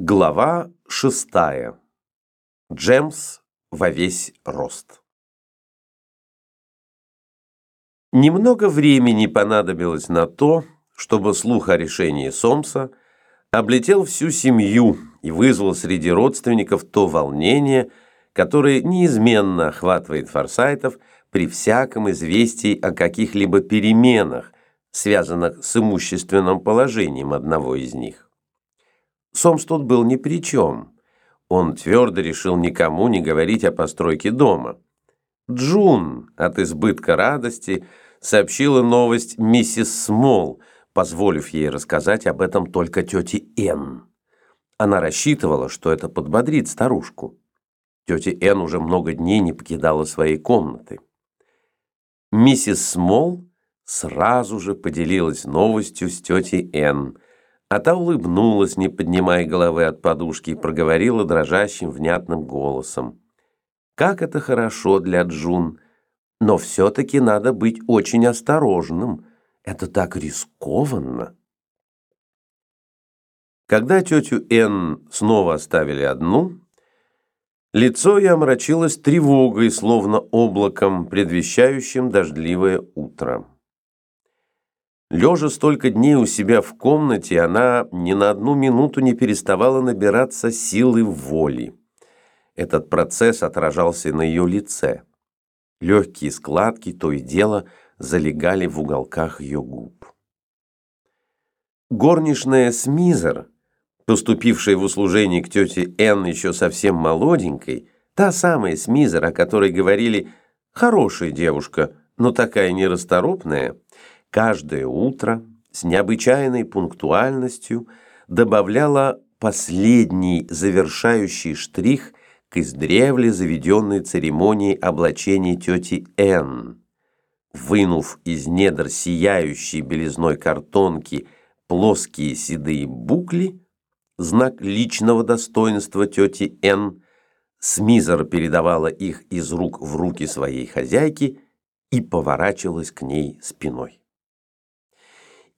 Глава шестая. Джемс во весь рост. Немного времени понадобилось на то, чтобы слух о решении Сомса облетел всю семью и вызвал среди родственников то волнение, которое неизменно охватывает форсайтов при всяком известии о каких-либо переменах, связанных с имущественным положением одного из них. Сомс тут был ни при чем. Он твердо решил никому не говорить о постройке дома. Джун от избытка радости сообщила новость миссис Смол, позволив ей рассказать об этом только тете Энн. Она рассчитывала, что это подбодрит старушку. Тетя Энн уже много дней не покидала своей комнаты. Миссис Смол сразу же поделилась новостью с тетей Энн, а та улыбнулась, не поднимая головы от подушки, и проговорила дрожащим внятным голосом. «Как это хорошо для Джун! Но все-таки надо быть очень осторожным. Это так рискованно!» Когда тетю Н снова оставили одну, лицо ее омрачилось тревогой, словно облаком, предвещающим дождливое утро. Лежа столько дней у себя в комнате, она ни на одну минуту не переставала набираться силы воли. Этот процесс отражался на ее лице. Легкие складки то и дело залегали в уголках ее губ. Горничная Смизер, поступившая в услужение к тете Энн еще совсем молоденькой, та самая Смизер, о которой говорили «хорошая девушка, но такая нерасторопная», каждое утро с необычайной пунктуальностью добавляла последний завершающий штрих к издревле заведенной церемонии облачения тети Н. Вынув из недр сияющей белизной картонки плоские седые букли, знак личного достоинства тети Н, Смизер передавала их из рук в руки своей хозяйки и поворачивалась к ней спиной.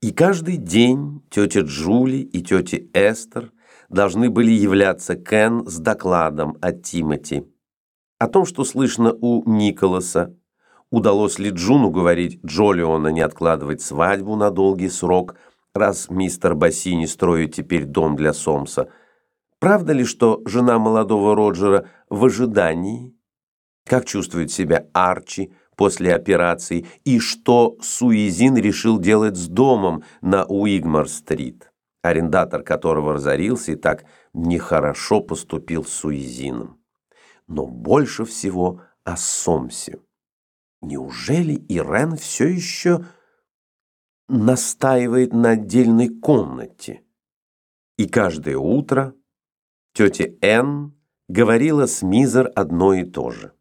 И каждый день тетя Джули и тетя Эстер должны были являться Кен с докладом от Тимоти. О том, что слышно у Николаса, удалось ли Джуну говорить Джолиона не откладывать свадьбу на долгий срок, раз мистер Бассини строит теперь дом для Сомса. Правда ли, что жена молодого Роджера в ожидании? Как чувствует себя Арчи, после операции и что Суизин решил делать с домом на Уигмар-стрит, арендатор которого разорился и так нехорошо поступил с Суизином. Но больше всего о Сомсе. Неужели Ирен все еще настаивает на отдельной комнате? И каждое утро тетя Н говорила с Мизер одно и то же.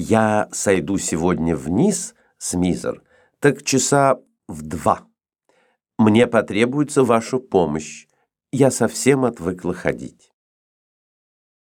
Я сойду сегодня вниз, Смизер, так часа в два. Мне потребуется ваша помощь. Я совсем отвыкла ходить.